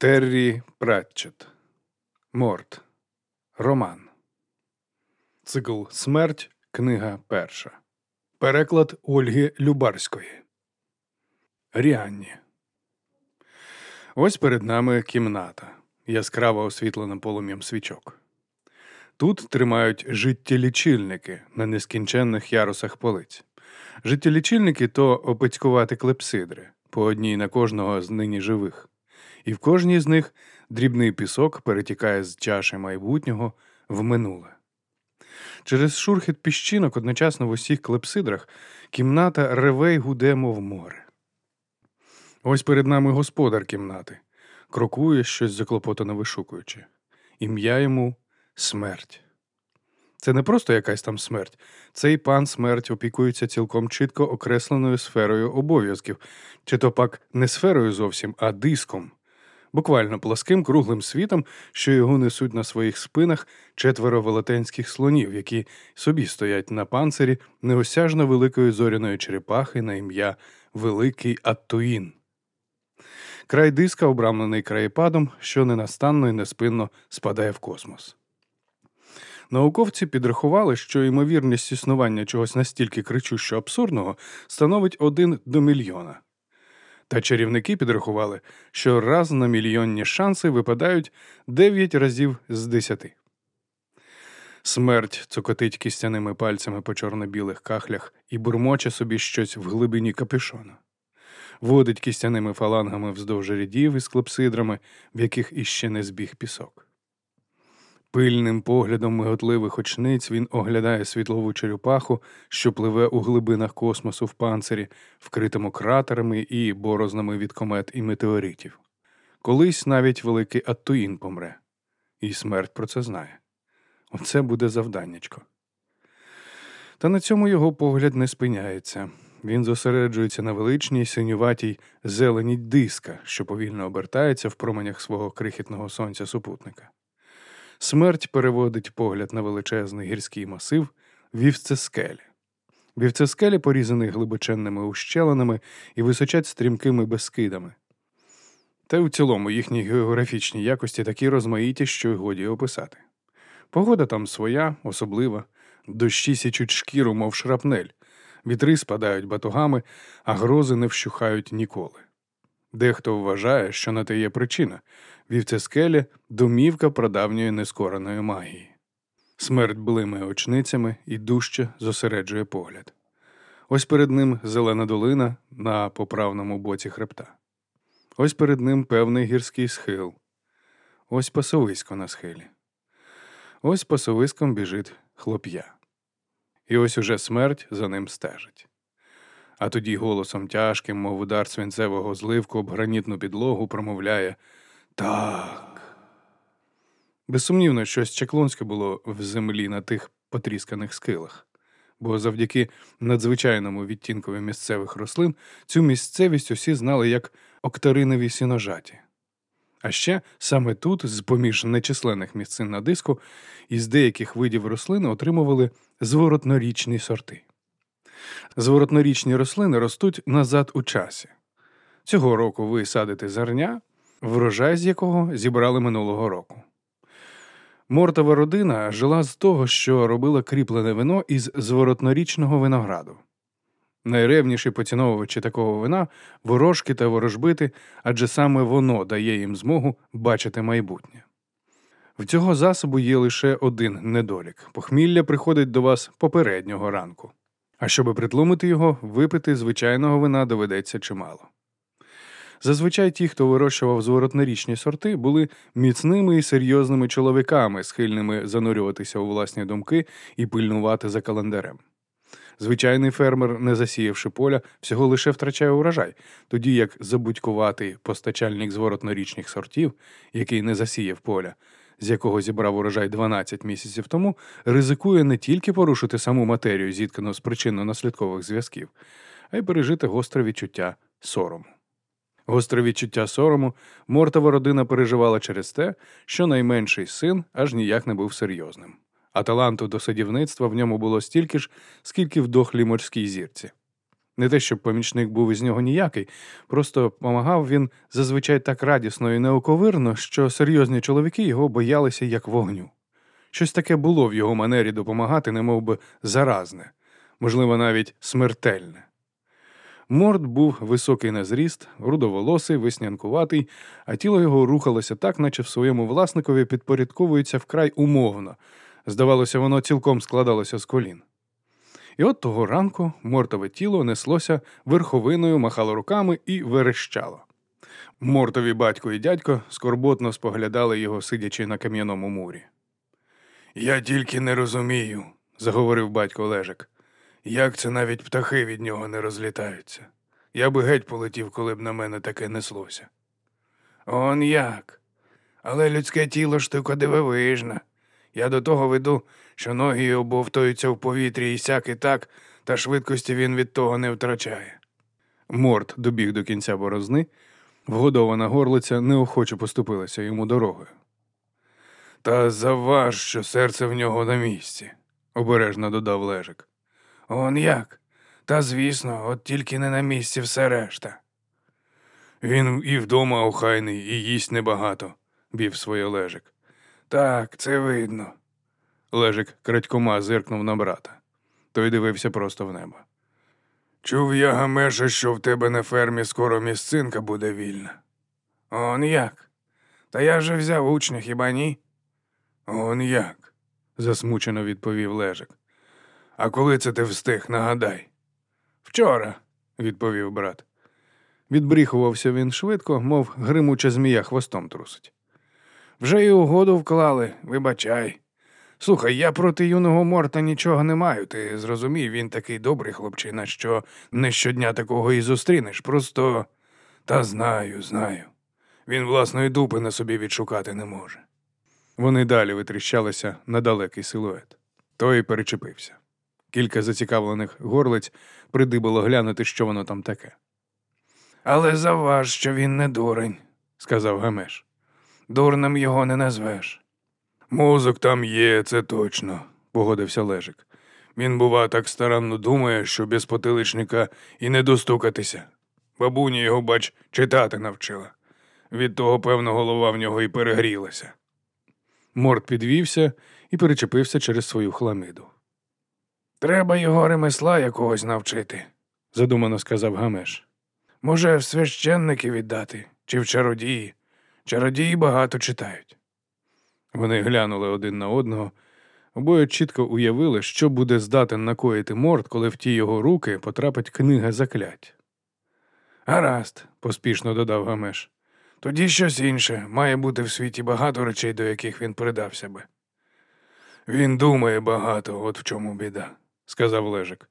Террі Пратчет. Морт. Роман. Цикл Смерть. Книга перша. Переклад Ольги Любарської. Ріанні. Ось перед нами кімната, яскраво освітлена полум'ям свічок. Тут тримають життєлічильники на нескінченних ярусах полиць. Життєлічильники то опецькувати клепсидри, по одній на кожного з нині живих і в кожній з них дрібний пісок перетікає з чаші майбутнього в минуле. Через шурхіт піщинок одночасно в усіх клепсидрах кімната реве й гуде, мов море. Ось перед нами господар кімнати, крокує щось заклопотано вишукуючи. Ім'я йому смерть. Це не просто якась там смерть. Цей пан смерть опікується цілком чітко окресленою сферою обов'язків, чи то пак не сферою зовсім, а диском, буквально пласким круглим світом, що його несуть на своїх спинах четверо велетенських слонів, які собі стоять на панцирі неосяжно великої зоряної черепахи на ім'я Великий Аттуїн. Край диска обрамлений краєпадом, що ненастанно і неспинно спадає в космос. Науковці підрахували, що ймовірність існування чогось настільки кричущо абсурдного становить один до мільйона. Та чарівники підрахували, що раз на мільйонні шанси випадають 9 разів з 10. Смерть цокотить кістяними пальцями по чорно-білих кахлях і бурмоче собі щось в глибині капюшона. Водить кістяними фалангами вздовж рядів із клепсидрами, в яких іще не збіг пісок. Пильним поглядом миготливих очниць він оглядає світлову черепаху, що пливе у глибинах космосу в панцирі, вкритому кратерами і борознами від комет і метеоритів. Колись навіть великий Аттуїн помре, і смерть про це знає. Оце буде завданнячко. Та на цьому його погляд не спиняється. Він зосереджується на величній синюватій зелені диска, що повільно обертається в променях свого крихітного сонця супутника. Смерть переводить погляд на величезний гірський масив вівцескелі. Вівцескелі порізані глибоченними ущелинами і височать стрімкими безкидами. Та й у цілому їхні географічні якості такі розмаїті, що й годі описати. Погода там своя, особлива, дощі січуть шкіру, мов шрапнель, вітри спадають батугами, а грози не вщухають ніколи. Дехто вважає, що на те є причина вівцескелі домівка прадавньої нескореної магії. Смерть блимає очницями і дужче зосереджує погляд. Ось перед ним зелена долина на поправному боці хребта. Ось перед ним певний гірський схил, ось пасовисько на схилі. Ось пасовиском біжить хлоп'я. І ось уже смерть за ним стежить а тоді голосом тяжким, мов удар свинцевого зливку об гранітну підлогу, промовляє так. Безсумнівно, щось чаклонське було в землі на тих потрісканих скилах, бо завдяки надзвичайному відтінкові місцевих рослин цю місцевість усі знали як октаринові сіножаті. А ще саме тут, з поміж нечисленних місцин на диску, із деяких видів рослин отримували зворотнорічні сорти. Зворотнорічні рослини ростуть назад у часі. Цього року ви садите зерня, врожай з якого зібрали минулого року. Мортова родина жила з того, що робила кріплене вино із зворотнорічного винограду. Найревніші поціновувачі такого вина ворожки та ворожбити, адже саме воно дає їм змогу бачити майбутнє. В цього засобу є лише один недолік похмілля приходить до вас попереднього ранку. А щоби притлумити його, випити звичайного вина доведеться чимало. Зазвичай ті, хто вирощував зворотнорічні сорти, були міцними і серйозними чоловіками, схильними занурюватися у власні думки і пильнувати за календарем. Звичайний фермер, не засіявши поля, всього лише втрачає урожай, тоді як забудькуватий постачальник зворотнорічних сортів, який не засіяв поля, з якого зібрав урожай 12 місяців тому, ризикує не тільки порушити саму матерію, зіткану з причинно-наслідкових зв'язків, а й пережити гостре відчуття сорому. Гостре відчуття сорому мортова родина переживала через те, що найменший син аж ніяк не був серйозним, а таланту до садівництва в ньому було стільки ж, скільки в дохлій морській зірці. Не те, щоб помічник був із нього ніякий, просто помагав він зазвичай так радісно і неоковирно, що серйозні чоловіки його боялися як вогню. Щось таке було в його манері допомагати, немов би заразне, можливо, навіть смертельне. Морд був високий на зріст, рудоволосий, веснянкуватий, а тіло його рухалося так, наче в своєму власникові підпорядковується вкрай умовно. Здавалося, воно цілком складалося з колін. І от того ранку мортове тіло неслося верховиною, махало руками і верещало. Мортові батько і дядько скорботно споглядали його, сидячи на кам'яному мурі. Я тільки не розумію, заговорив батько Лежик. Як це навіть птахи від нього не розлітаються? Я би геть полетів, коли б на мене таке неслося. Он як? Але людське тіло штука дивовижна. Я до того веду, що ноги обовтуються в повітрі і сяк і так, та швидкості він від того не втрачає. Морт добіг до кінця борозни, вгодована горлиця неохоче поступилася йому дорогою. Та заваж, що серце в нього на місці, обережно додав Лежик. Он як? Та звісно, от тільки не на місці все решта. Він і вдома охайний, і їсть небагато, бів своє Лежик. Так, це видно. Лежик крадькома зиркнув на брата. Той дивився просто в небо. Чув я, Гамеша, що в тебе на фермі скоро місцинка буде вільна. Он як? Та я вже взяв учня, хіба ні? Он як? засмучено відповів Лежик. А коли це ти встиг, нагадай? Вчора, відповів брат. Відбріхувався він швидко, мов гримуча змія хвостом трусить. Вже й угоду вклали, вибачай. Слухай, я проти юного морта нічого не маю. Ти зрозумів, він такий добрий хлопчина, що не щодня такого і зустрінеш. Просто та знаю, знаю. Він власної дупи на собі відшукати не може. Вони далі витріщалися на далекий силует. Той перечепився. Кілька зацікавлених горлиць придибало глянути, що воно там таке. Але заваж, що він не дурень, сказав Гамеш. Дурним його не назвеш. Мозок там є, це точно, погодився Лежик. Він, бува, так старанно думає, що без потиличника і не достукатися. Бабуня його, бач, читати навчила. Від того, певно, голова в нього і перегрілася. Морд підвівся і перечепився через свою хламиду. Треба його ремесла якогось навчити, задумано сказав Гамеш. Може, в священники віддати чи в чародії. Чародії багато читають. Вони глянули один на одного, обоє чітко уявили, що буде здатен накоїти морд, коли в ті його руки потрапить книга заклять. Гаразд, поспішно додав Гамеш. Тоді щось інше має бути в світі багато речей, до яких він придався би. Він думає багато, от в чому біда, сказав Лежик.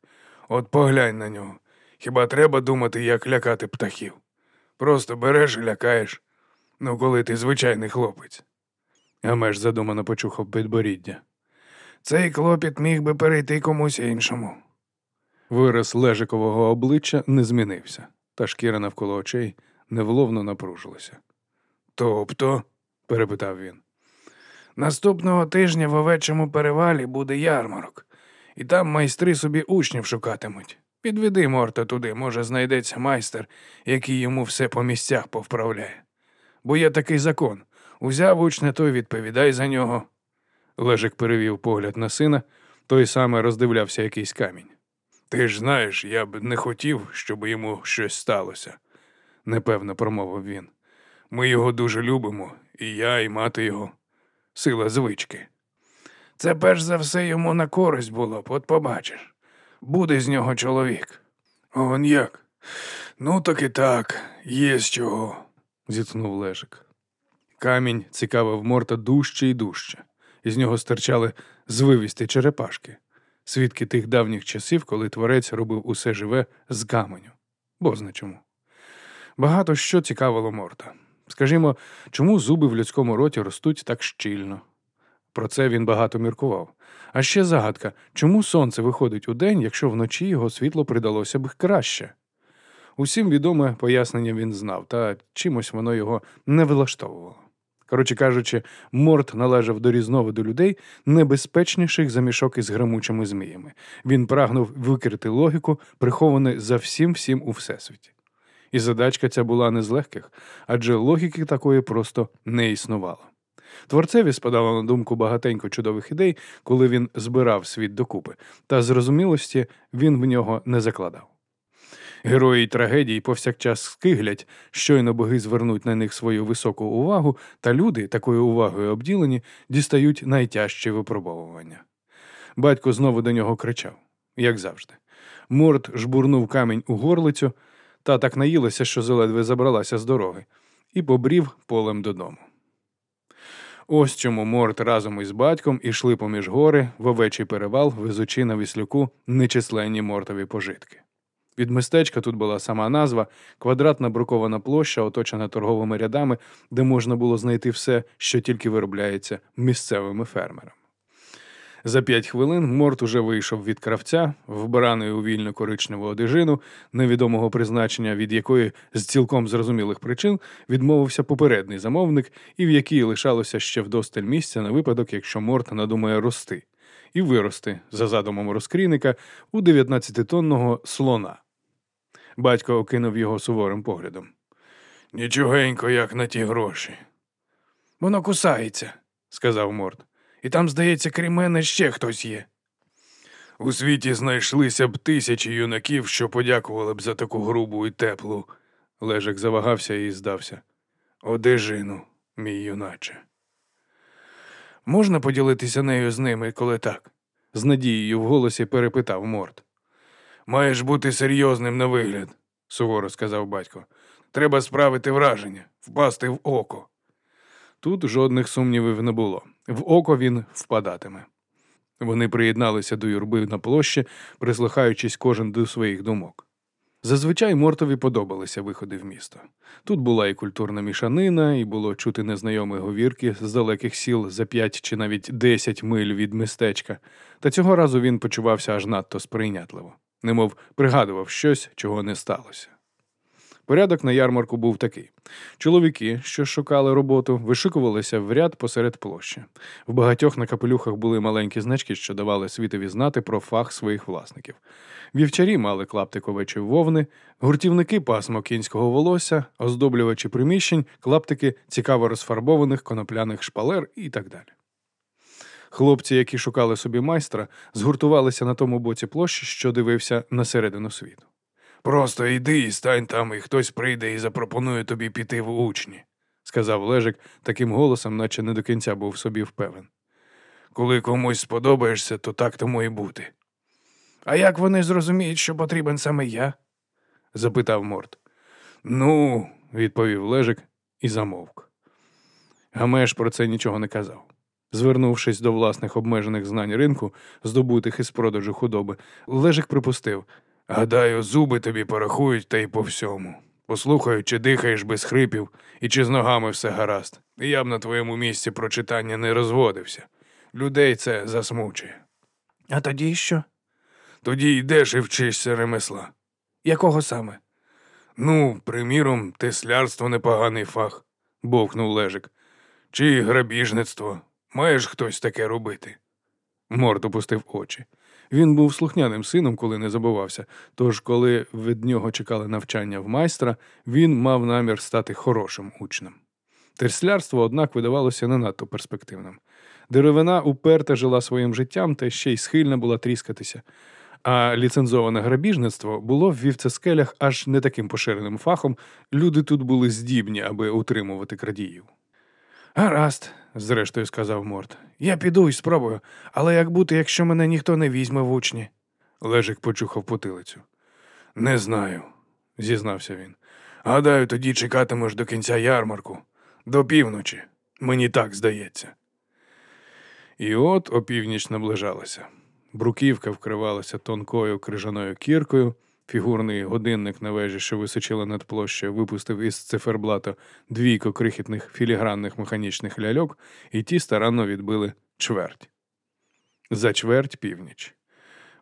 От поглянь на нього. Хіба треба думати, як лякати птахів? Просто береш і лякаєш. Ну, коли ти звичайний хлопець. Гамеш задумано почухав підборіддя. Цей клопіт міг би перейти комусь іншому. Вираз лежикового обличчя не змінився, та шкіра навколо очей невловно напружилася. Тобто, перепитав він, наступного тижня в овечому перевалі буде ярмарок, і там майстри собі учнів шукатимуть. Підведи морта туди, може, знайдеться майстер, який йому все по місцях повправляє. Бо є такий закон узяв учня, той відповідай за нього. Лежик перевів погляд на сина, той саме роздивлявся якийсь камінь. Ти ж знаєш, я б не хотів, щоб йому щось сталося, непевно промовив він. Ми його дуже любимо, і я, і мати його. Сила звички. Це перш за все йому на користь було от побачиш. Буде з нього чоловік. Он як? Ну, так і так, є з чого, зітхнув Лежик. Камінь цікавив морта дужче і дужче. Із нього стирчали звивісті черепашки, свідки тих давніх часів, коли творець робив усе живе з каменю. Бозна чому. Багато що цікавило морта. Скажімо, чому зуби в людському роті ростуть так щільно? Про це він багато міркував. А ще загадка, чому сонце виходить у день, якщо вночі його світло придалося б краще? Усім відоме пояснення він знав, та чимось воно його не влаштовувало. Коротше кажучи, Морт належав до різновиду людей, небезпечніших за мішок із грамучими зміями. Він прагнув викрити логіку, приховану за всім всім у всесвіті. І задачка ця була не з легких, адже логіки такої просто не існувало. Творцеві спадало на думку багатенько чудових ідей, коли він збирав світ докупи, та зрозумілості він в нього не закладав. Герої трагедії повсякчас скиглять, щойно боги звернуть на них свою високу увагу, та люди, такою увагою обділені, дістають найтяжчі випробовування. Батько знову до нього кричав, як завжди. Морд жбурнув камінь у горлицю, та так наїлася, що заледве забралася з дороги, і побрів полем додому. Ось чому Морт разом із батьком ішли поміж гори в овечий перевал, везучи на віслюку нечисленні мортові пожитки. Від містечка тут була сама назва, квадратна брукована площа, оточена торговими рядами, де можна було знайти все, що тільки виробляється місцевими фермерами. За п'ять хвилин Морт уже вийшов від кравця, вбраний у вільну коричневу одежину, невідомого призначення, від якої з цілком зрозумілих причин відмовився попередній замовник, і в якій лишалося ще вдосталь місця на випадок, якщо Морт надумає рости, і вирости, за задумом розкрійника, у 19-тонного слона. Батько окинув його суворим поглядом. Нічогенько, як на ті гроші. Воно кусається, сказав Морт. І там, здається, крім мене ще хтось є. У світі знайшлися б тисячі юнаків, що подякували б за таку грубу і теплу. Лежик завагався і здався. Одежину, мій юначе. Можна поділитися нею з ними, коли так? з надією в голосі перепитав Морт. Маєш бути серйозним на вигляд, суворо сказав батько. Треба справити враження, впасти в око. Тут жодних сумнівів не було. В око він впадатиме. Вони приєдналися до юрби на площі, прислухаючись кожен до своїх думок. Зазвичай Мортові подобалися виходи в місто. Тут була і культурна мішанина, і було чути незнайомі говірки з далеких сіл за п'ять чи навіть десять миль від містечка, та цього разу він почувався аж надто сприйнятливо, немов пригадував щось, чого не сталося. Порядок на ярмарку був такий: чоловіки, що шукали роботу, вишикувалися в ряд посеред площі. В багатьох на капелюхах були маленькі значки, що давали світові знати про фах своїх власників. Вівчарі мали клаптик овечої вовни, гуртівники пасмо кінського волосся, оздоблювачі приміщень, клаптики цікаво розфарбованих конопляних шпалер і так далі. Хлопці, які шукали собі майстра, згуртувалися на тому боці площі, що дивився на середину світу. Просто йди і стань там, і хтось прийде і запропонує тобі піти в учні, сказав Лежик таким голосом, наче не до кінця був собі впевнен. Коли комусь сподобаєшся, то так тому і бути. А як вони зрозуміють, що потрібен саме я? запитав Морт. Ну, відповів Лежик і замовк. Гамеш про це нічого не казав. Звернувшись до власних обмежених знань ринку, здобутих із продажу худоби, Лежик припустив Гадаю, зуби тобі порахують та й по всьому. Послухають, чи дихаєш без хрипів і чи з ногами все гаразд. Я б на твоєму місці про читання не розводився. Людей це засмучує. А тоді що? Тоді йдеш і вчишся ремесла. Якого саме? Ну, приміром, теслярство непоганий фах, бовкнув Лежик. Чи грабіжництво. Маєш хтось таке робити? Морд опустив очі. Він був слухняним сином, коли не забувався. Тож, коли від нього чекали навчання в майстра, він мав намір стати хорошим учнем. Терслярство, однак, видавалося не надто перспективним. Деревина уперте жила своїм життям та ще й схильна була тріскатися. А ліцензоване грабіжництво було в вівцескелях аж не таким поширеним фахом. Люди тут були здібні, аби утримувати крадіїв. Гаразд, зрештою сказав Морт. Я піду і спробую, але як бути, якщо мене ніхто не візьме в учні? Лежик почухав потилицю. Не знаю, зізнався він. Гадаю, тоді чекатимеш до кінця ярмарку, до півночі. Мені так здається. І от опівніч наближалася. Бруківка вкривалася тонкою крижаною кіркою. Фігурний годинник на вежі, що височила над площею, випустив із циферблата двійко крихітних філігранних механічних ляльок, і ті старанно відбили чверть. За чверть північ.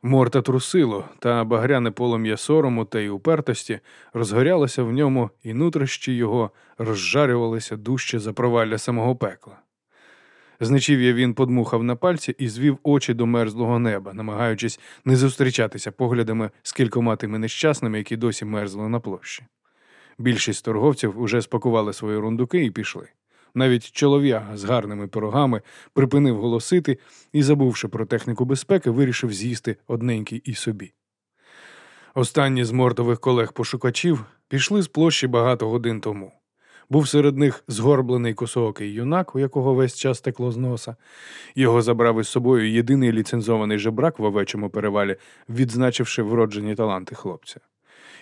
Морта трусило, та багряне полум'я сорому та й упертості розгорялося в ньому, і нутрощі його розжарювалися дужче за провалля самого пекла. Зничів'я він подмухав на пальці і звів очі до мерзлого неба, намагаючись не зустрічатися поглядами з кількома тими нещасними, які досі мерзли на площі. Більшість торговців уже спакували свої рундуки і пішли. Навіть чолов'яга з гарними пирогами припинив голосити і, забувши про техніку безпеки, вирішив з'їсти одненький і собі. Останні з мортових колег-пошукачів пішли з площі багато годин тому. Був серед них згорблений косоокий юнак, у якого весь час текло з носа. Його забрав із собою єдиний ліцензований жебрак в овечому перевалі, відзначивши вроджені таланти хлопця.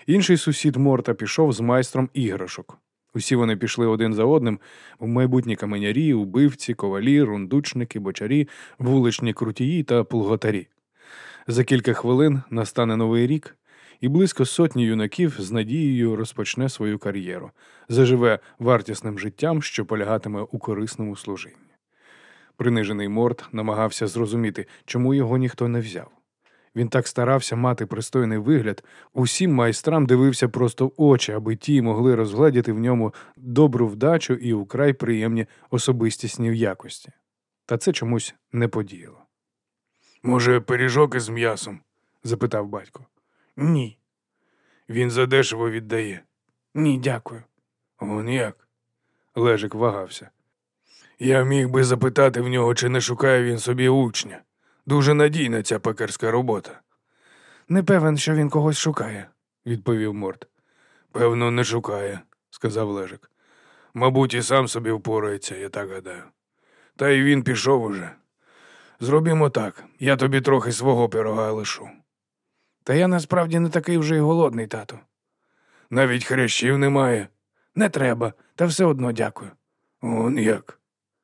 Інший сусід Морта пішов з майстром іграшок. Усі вони пішли один за одним у майбутні каменярі, убивці, ковалі, рундучники, бочарі, вуличні крутії та плуготарі. За кілька хвилин настане новий рік, і близько сотні юнаків з надією розпочне свою кар'єру, заживе вартісним життям, що полягатиме у корисному служінні. Принижений Морт намагався зрозуміти, чому його ніхто не взяв. Він так старався мати пристойний вигляд, усім майстрам дивився просто в очі, аби ті могли розгледіти в ньому добру вдачу і украй приємні особистісні якості. Та це чомусь не подіяло. Може, пиріжок із м'ясом? запитав батько. Ні. Він задешево віддає. Ні, дякую. Он як? Лежик вагався. Я міг би запитати в нього, чи не шукає він собі учня. Дуже надійна ця пекарська робота. Не певен, що він когось шукає, відповів Морт. Певно, не шукає, сказав Лежик. Мабуть, і сам собі впорається, я так гадаю. Та й він пішов уже. Зробімо так, я тобі трохи свого пирога лишу. Та я насправді не такий вже й голодний, тату. Навіть хрящів немає. Не треба, та все одно дякую. Он як.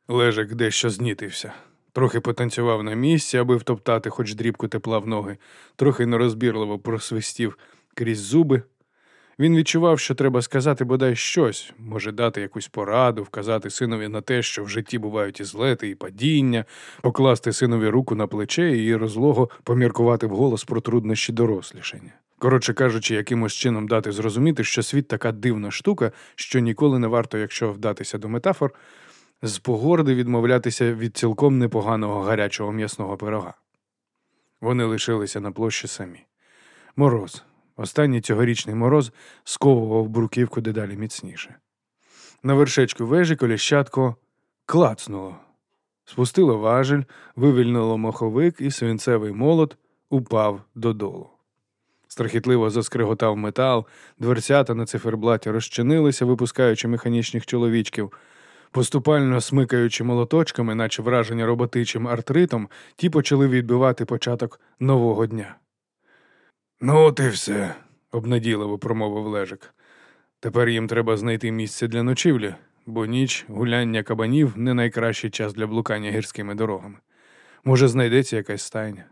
Лежик дещо знітився. Трохи потанцював на місці, аби втоптати хоч дрібку тепла в ноги, трохи нерозбірливо просвистів крізь зуби. Він відчував, що треба сказати бодай щось, може дати якусь пораду, вказати синові на те, що в житті бувають і злети, і падіння, покласти синові руку на плече і розлого поміркувати вголос про труднощі дорослішання. Коротше кажучи, якимось чином дати зрозуміти, що світ така дивна штука, що ніколи не варто, якщо вдатися до метафор, з погорди відмовлятися від цілком непоганого гарячого м'ясного пирога. Вони лишилися на площі самі. Мороз. Останній цьогорічний мороз сковував бруківку дедалі міцніше. На вершечку вежі коліщатко клацнуло. Спустило важель, вивільнило моховик, і свинцевий молот упав додолу. Страхітливо заскриготав метал, дверцята на циферблаті розчинилися, випускаючи механічних чоловічків. Поступально смикаючи молоточками, наче враження роботичим артритом, ті почали відбивати початок нового дня. Ну, от і все, обнадійливо промовив Лежик. Тепер їм треба знайти місце для ночівлі, бо ніч гуляння кабанів не найкращий час для блукання гірськими дорогами. Може, знайдеться якась стайня.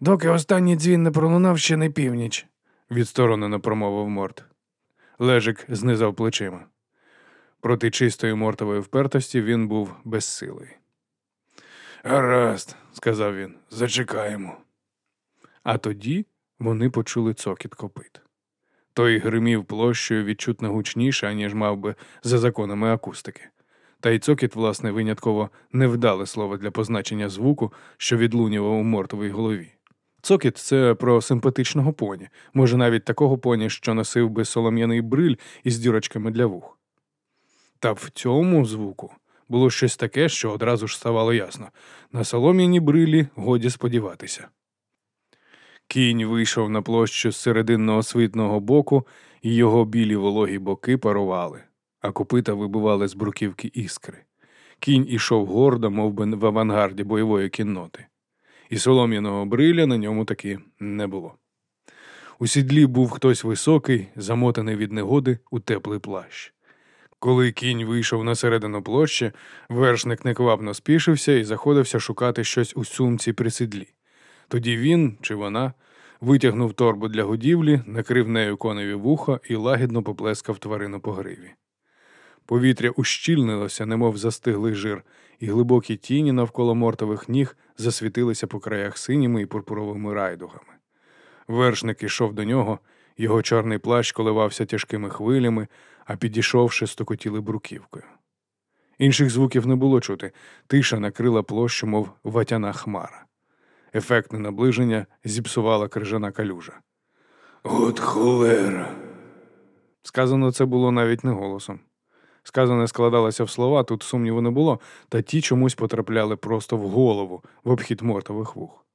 Доки останній дзвін не пролунав ще не північ, відсторонено промовив Морт. Лежик знизав плечима. Проти чистої мортової впертості він був безсилий. Гаразд, сказав він, зачекаємо. А тоді вони почули цокіт копит. Той гримів площею відчутно гучніше, аніж мав би за законами акустики. Та й цокіт, власне, винятково невдале слово для позначення звуку, що відлунював у мортовій голові. Цокіт це про симпатичного поні, може навіть такого поні, що носив би солом'яний бриль із дірочками для вух. Та в цьому звуку було щось таке, що одразу ж ставало ясно на солом'яні брилі годі сподіватися. Кінь вийшов на площу з серединного світного боку, і його білі вологі боки парували, а копита вибивали з бруківки іскри. Кінь ішов гордо, мов би в авангарді бойової кінноти, і солом'яного бриля на ньому таки не було. У сідлі був хтось високий, замотаний від негоди у теплий плащ. Коли кінь вийшов на середину площі, вершник неквапно спішився і заходився шукати щось у сумці при сідлі. Тоді він чи вона витягнув торбу для годівлі, накрив нею коневі вуха і лагідно поплескав тварину по гриві. Повітря ущільнилося, немов застиглий жир, і глибокі тіні навколо мортових ніг засвітилися по краях синіми і пурпуровими райдугами. Вершник ішов до нього, його чорний плащ коливався тяжкими хвилями, а підійшовши, стокотіли бруківкою. Інших звуків не було чути, тиша накрила площу, мов ватяна хмара. Ефектне наближення зіпсувала крижана калюжа. От холера. Сказано це було навіть не голосом. Сказане складалося в слова, тут сумніву не було, та ті чомусь потрапляли просто в голову, в обхід мортових вух.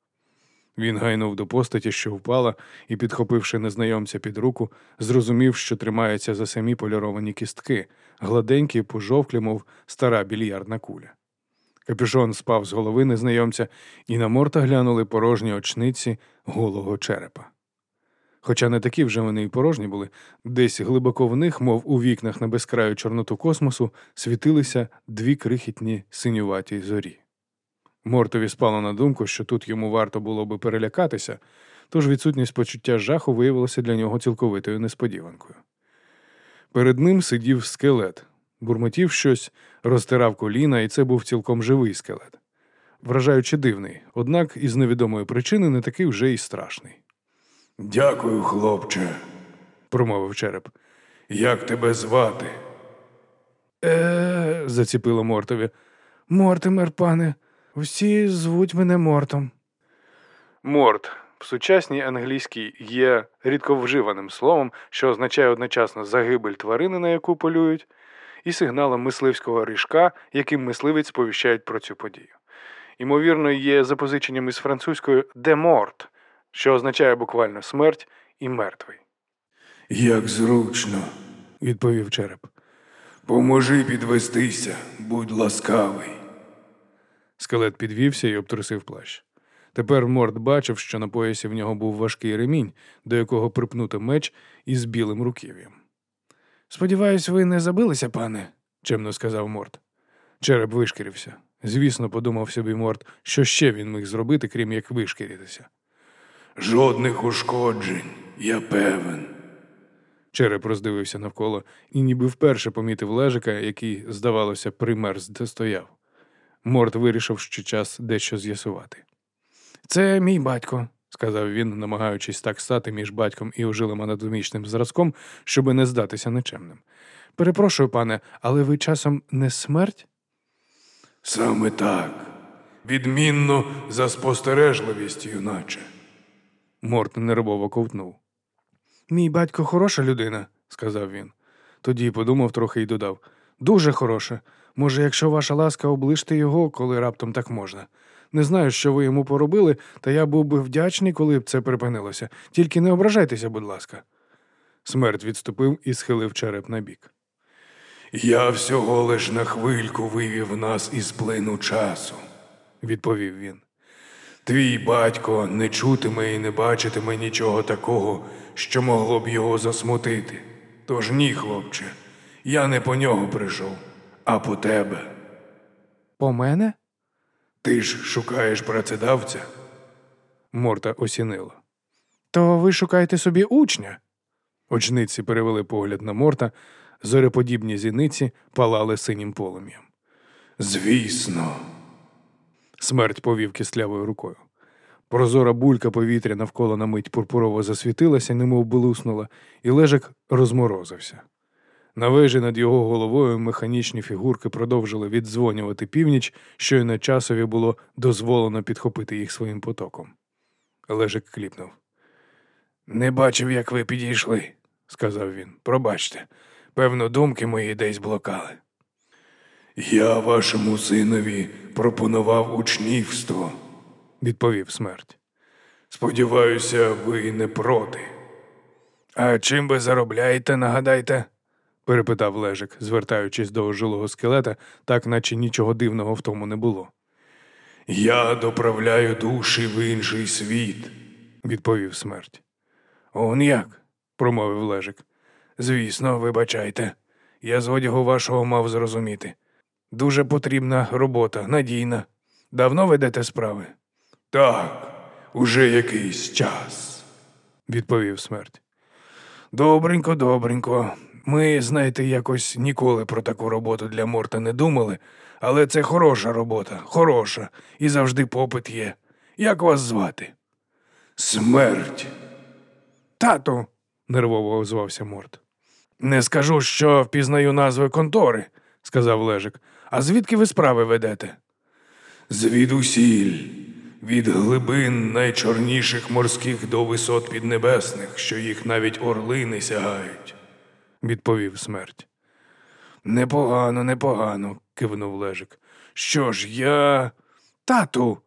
Він гайнув до постаті, що впала, і, підхопивши незнайомця під руку, зрозумів, що тримається за самі поліровані кістки, гладенькі, пожовклі, мов стара більярдна куля. Капюшон спав з голови незнайомця, і на морта глянули порожні очниці голого черепа. Хоча не такі вже вони й порожні були, десь глибоко в них, мов у вікнах на безкраю чорноту космосу, світилися дві крихітні синюваті зорі. Мортові спало на думку, що тут йому варто було би перелякатися, тож відсутність почуття жаху виявилася для нього цілковитою несподіванкою. Перед ним сидів скелет, бурмотів щось, розтирав коліна, і це був цілком живий скелет. Вражаючи дивний, однак із невідомої причини не такий вже й страшний. Дякую, хлопче, промовив череп. Як тебе звати? Е, заціпило Мортові. Мортимер, пане, всі звуть мене Мортом. Морт в сучасній англійській є рідковживаним словом, що означає одночасно загибель тварини, на яку полюють, і сигналом мисливського ріжка, яким мисливець сповіщають про цю подію. Ймовірно, є запозиченням із французькою «de mort», що означає буквально смерть і мертвий. Як зручно, відповів череп. Поможи підвестися, будь ласкавий. Скелет підвівся і обтрусив плащ. Тепер Морд бачив, що на поясі в нього був важкий ремінь, до якого припнуто меч із білим руків'ям. Сподіваюсь, ви не забилися, пане, чемно сказав Морд. Череп вишкірився. Звісно, подумав собі Морд, що ще він міг зробити, крім як вишкіритися. Жодних ушкоджень, я певен. Череп роздивився навколо і ніби вперше помітив лежика, який, здавалося, примерз, де стояв. Морд вирішив, що час дещо з'ясувати. Це мій батько, сказав він, намагаючись так стати між батьком і ожилим анатомічним зразком, щоби не здатися нечемним. Перепрошую, пане, але ви часом не смерть? Саме так. Відмінно за спостережливість, юначе. Морт нервово ковтнув. Мій батько хороша людина, сказав він. Тоді подумав трохи і додав. Дуже хороша. Може, якщо ваша ласка, облиште його, коли раптом так можна. Не знаю, що ви йому поробили, та я був би вдячний, коли б це припинилося. Тільки не ображайтеся, будь ласка. Смерть відступив і схилив череп на бік. Я всього лиш на хвильку вивів нас із плину часу, відповів він. Твій батько не чутиме і не бачитиме нічого такого, що могло б його засмутити. Тож ні, хлопче, я не по нього прийшов, а по тебе. По мене? Ти ж шукаєш працедавця? Морта осінило. То ви шукаєте собі учня? Очниці перевели погляд на Морта, зореподібні зіниці палали синім полум'ям. Звісно. Смерть повів кислявою рукою. Прозора булька повітря навколо на мить пурпурово засвітилася, немов би луснула, і лежик розморозився. На вежі над його головою механічні фігурки продовжили віддзвонювати північ, що й на часові було дозволено підхопити їх своїм потоком. Лежик кліпнув. Не бачив, як ви підійшли, сказав він. Пробачте, певно, думки мої десь блокали. Я вашому синові пропонував учнівство, відповів смерть. Сподіваюся, ви не проти. А чим ви заробляєте, нагадайте? Перепитав Лежик, звертаючись до ожилого скелета, так наче нічого дивного в тому не було. Я доправляю душі в інший світ, відповів смерть. Он як? промовив Лежик. Звісно, вибачайте. Я з одягу вашого мав зрозуміти. Дуже потрібна робота, надійна. Давно ведете справи? Так, уже якийсь час, відповів смерть. Добренько, добренько. Ми, знаєте, якось ніколи про таку роботу для Морта не думали, але це хороша робота, хороша, і завжди попит є. Як вас звати? Смерть. Тату, нервово озвався Морт. Не скажу, що впізнаю назви контори, сказав Лежик. А звідки ви справи ведете? Звідусіль, від глибин найчорніших морських до висот піднебесних, що їх навіть орли не сягають, відповів смерть. Непогано, непогано, кивнув Лежик. Що ж, я. Тату.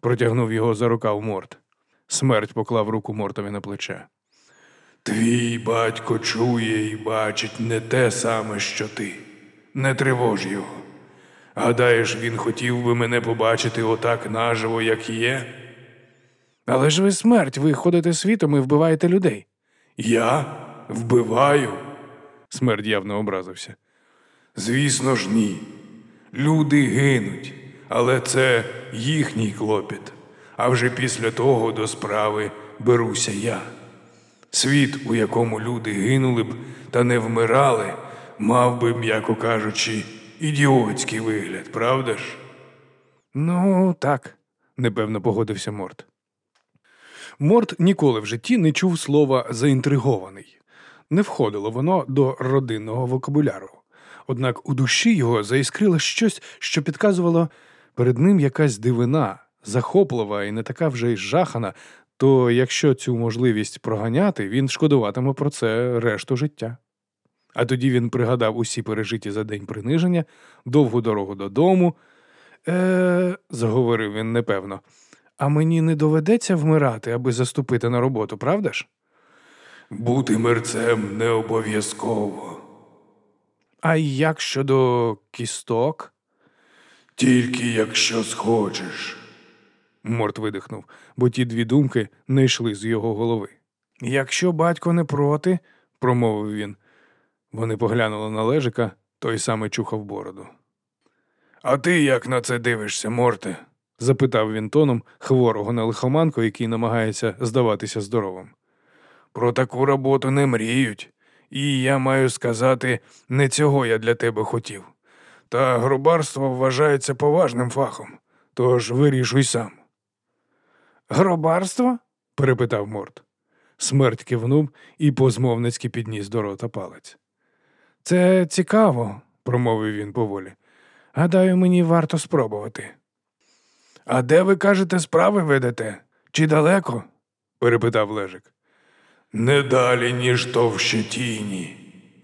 протягнув його за рукав Морт. Смерть поклав руку Мортові на плече. Твій батько чує і бачить не те саме, що ти. Не тривож його. Гадаєш, він хотів би мене побачити отак наживо, як є? Але ж ви смерть, ви ходите світом і вбиваєте людей. Я вбиваю? Смерть явно образився. Звісно ж, ні. Люди гинуть, але це їхній клопіт. А вже після того до справи беруся я. Світ, у якому люди гинули б та не вмирали, мав би, м'яко кажучи, ідіотський вигляд, правда ж? Ну, так, непевно погодився Морт. Морт ніколи в житті не чув слова заінтригований. Не входило воно до родинного вокабуляру. Однак у душі його заіскрило щось, що підказувало перед ним якась дивина, захоплива і не така вже й жахана, то якщо цю можливість проганяти, він шкодуватиме про це решту життя. А тоді він пригадав усі пережиті за день приниження, довгу дорогу додому. Е, заговорив він непевно. А мені не доведеться вмирати, аби заступити на роботу, правда ж? Бути мерцем не обов'язково. А як щодо кісток? Тільки якщо схочеш. Морт видихнув, бо ті дві думки не йшли з його голови. Якщо батько не проти, промовив він. Вони поглянули на лежика, той саме чухав бороду. А ти як на це дивишся, Морте? запитав він тоном хворого на лихоманку, який намагається здаватися здоровим. Про таку роботу не мріють, і я маю сказати, не цього я для тебе хотів. Та гробарство вважається поважним фахом, тож вирішуй сам. Гробарство? перепитав Морт. Смерть кивнув і позмовницьки підніс до рота палець. Це цікаво, промовив він поволі. Гадаю, мені варто спробувати. А де ви кажете, справи ведете? Чи далеко? перепитав Лежик. Не далі, ніж то в щетіні,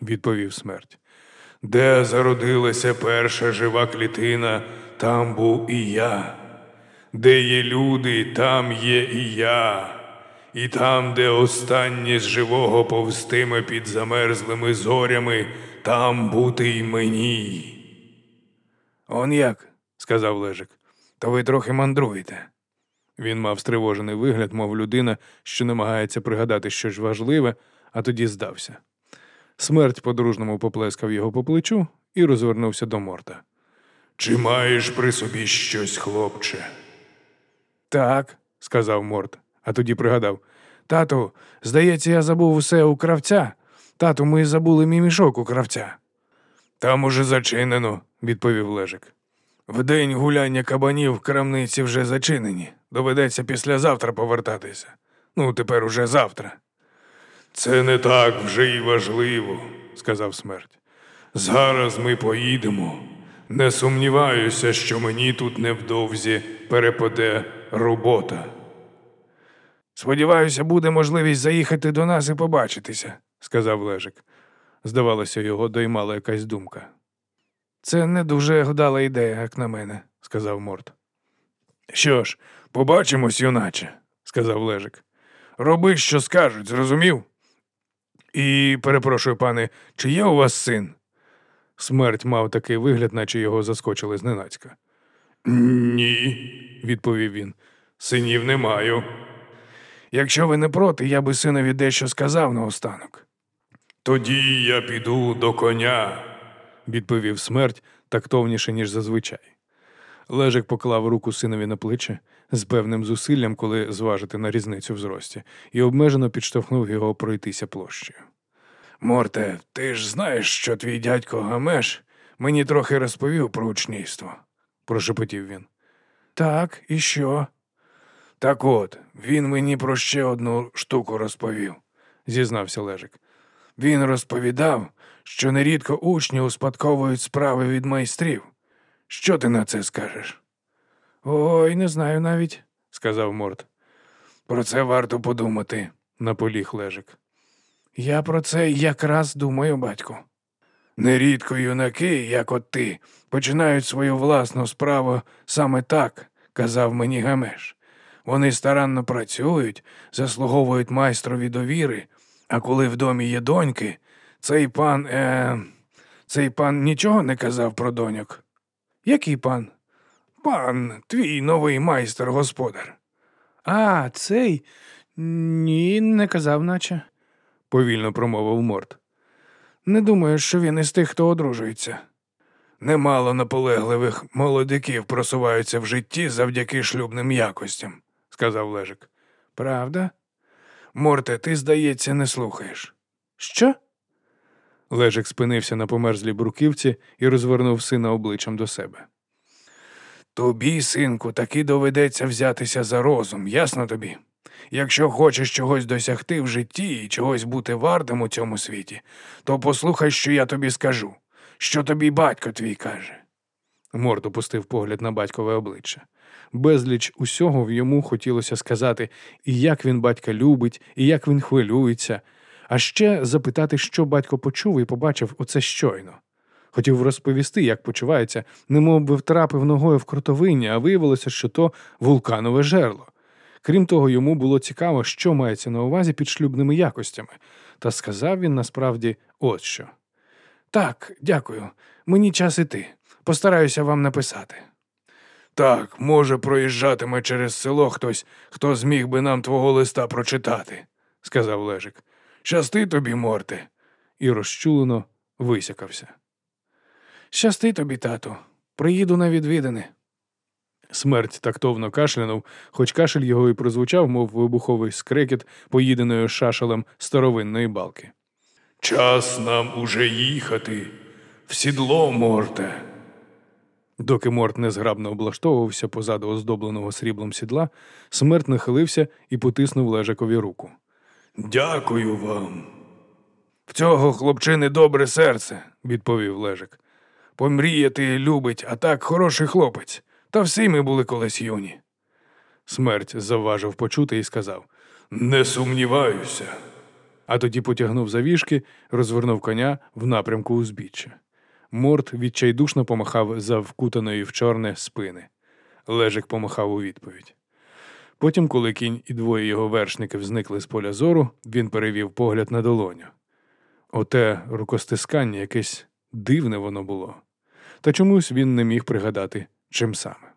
відповів смерть. Де зародилася перша жива клітина, там був і я. Де є люди, там є і я. І там, де останнє з живого повстиме під замерзлими зорями, там бути й мені. Он як, сказав Лежик, то ви трохи мандруєте. Він мав стривожений вигляд, мов людина, що намагається пригадати щось важливе, а тоді здався. Смерть по-дружному поплескав його по плечу і розвернувся до морта. Чи маєш при собі щось, хлопче? Так, сказав Морт, а тоді пригадав. Тату, здається, я забув усе у кравця. Тату, ми забули мій мішок у кравця. Там уже зачинено, відповів Лежик. Вдень гуляння кабанів в крамниці вже зачинені. Доведеться післязавтра повертатися. Ну, тепер уже завтра. Це не так вже й важливо, сказав смерть. Зараз ми поїдемо. Не сумніваюся, що мені тут невдовзі перепаде робота. Сподіваюся, буде можливість заїхати до нас і побачитися, сказав Лежик. Здавалося, його доймала якась думка. Це не дуже вдала ідея, як на мене, сказав Морт. Що ж, побачимось, юначе, сказав Лежик. Роби, що скажуть, зрозумів? І перепрошую, пане, чи є у вас син? Смерть мав такий вигляд, наче його заскочили зненацька. Ні, відповів він. Синів не маю. Якщо ви не проти, я би синові дещо сказав наостанок. Тоді я піду до коня, відповів смерть тактовніше, ніж зазвичай. Лежик поклав руку синові на плече з певним зусиллям, коли зважити на різницю в зрості, і обмежено підштовхнув його пройтися площею. Морте, ти ж знаєш, що твій дядько Гамеш мені трохи розповів про учнівство. прошепотів він. Так, і що? Так от, він мені про ще одну штуку розповів. зізнався Лежик. Він розповідав, що нерідко учні успадковують справи від майстрів. Що ти на це скажеш? Ой, не знаю навіть, сказав Морт. Про це варто подумати. Наполіг Лежик. Я про це якраз думаю, батьку. Нерідко юнаки, як от ти, починають свою власну справу саме так, казав мені Гамеш. Вони старанно працюють, заслуговують майстрові довіри, а коли в домі є доньки, цей пан. Е, цей пан нічого не казав про доньок. Який пан? Пан, твій новий майстер господар. А, цей? Ні, не казав, наче. повільно промовив Морт. Не думаю, що він із тих, хто одружується. Немало наполегливих молодиків просуваються в житті завдяки шлюбним якостям, сказав Лежик. правда? Морте, ти, здається, не слухаєш. Що? Лежик спинився на померзлій бруківці і розвернув сина обличчям до себе. Тобі, синку, таки доведеться взятися за розум, ясно тобі? Якщо хочеш чогось досягти в житті і чогось бути вартим у цьому світі, то послухай, що я тобі скажу, що тобі батько твій каже. Морт опустив погляд на батькове обличчя. Безліч усього в йому хотілося сказати, і як він батька любить, і як він хвилюється, а ще запитати, що батько почув і побачив оце щойно. Хотів розповісти, як почувається, немов би втрапив ногою в кротовиння, а виявилося, що то вулканове жерло. Крім того, йому було цікаво, що мається на увазі під шлюбними якостями, та сказав він насправді от що. Так, дякую. Мені час іти. Постараюся вам написати. Так, може, проїжджатиме через село хтось, хто зміг би нам твого листа прочитати, сказав Лежик, Щасти тобі, морте. і розчулено висякався. Щасти тобі, тату. Приїду на відвідини. Смерть тактовно кашлянув, хоч кашель його і прозвучав, мов вибуховий скрекіт, поїденою шашелем старовинної балки. Час нам уже їхати. В сідло, морте. Доки Морт незграбно облаштовувався позаду оздобленого сріблом сідла, смерть нахилився і потиснув Лежакові руку. Дякую вам. В цього хлопчини добре серце, Відповів Лежик. помріяти любить, а так хороший хлопець. Та всі ми були колись юні. Смерть завважив почути і сказав, Не сумніваюся. а тоді потягнув за віжки, розвернув коня в напрямку узбіччя. Морт відчайдушно помахав за вкутаної в чорне спини. Лежик помахав у відповідь. Потім, коли кінь і двоє його вершників зникли з поля зору, він перевів погляд на долоню. Оте рукостискання якесь дивне воно було. Та чомусь він не міг пригадати, чим саме.